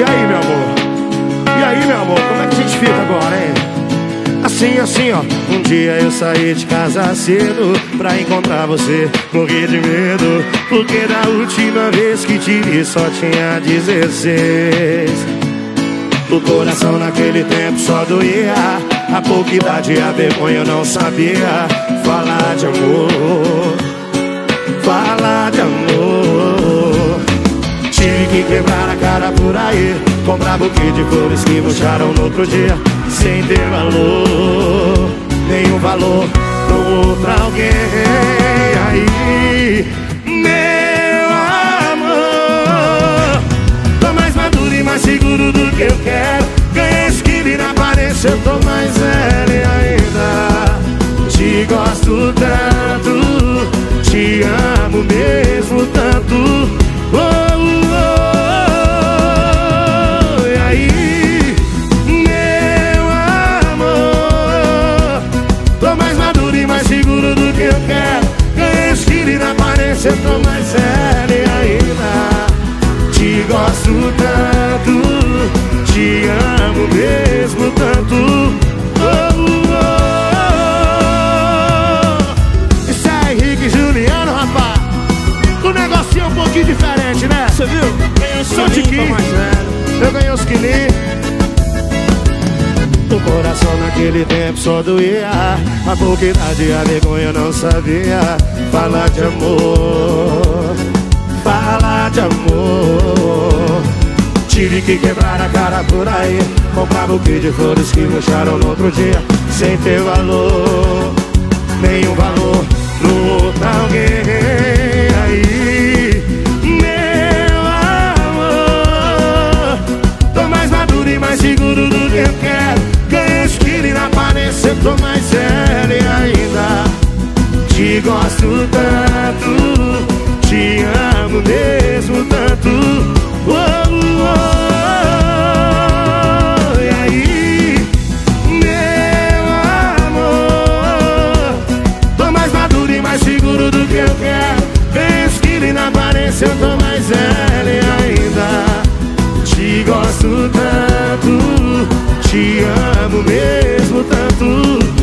E aí, meu amor? E aí, meu amor? Como é que a gente fica agora, hein? Assim, assim, ó. Um dia eu saí de casa cedo pra encontrar você. Morri de medo, porque da última vez que te vi só tinha 16. O coração naquele tempo só doía. A pouca idade, a vergonha eu não sabia. Falar de amor, falar de amor quebrar a cara por aí. Comprar buquê de flores que murcharam no outro dia Sem ter valor Nenhum valor pro outro alguém. Aí, meu amor Tô mais maduro e mais seguro do que eu quero. Ganhei e na aparência eu tô mesmo tanto. Oh, oh, oh. Isso é Henrique Juliano, rapaz. O negocinho é um pouquinho diferente, né? Você viu? Ganhei os quilinhos, eu ganhei os quilinhos. O coração naquele tempo só doía. A pouca idade a vergonha eu não sabia. Falar de amor que quebrar a cara por aí. Comprar buquê de flores que murcharam no outro dia Sem ter valor Nenhum valor. Outro alguém aí Meu amor. Tô mais maduro e mais seguro do que eu quero. Eu tô mais sério ainda. Te gosto tanto Te amo mesmo tanto senta mais ela ainda. Te gosto tanto, te amo mesmo tanto.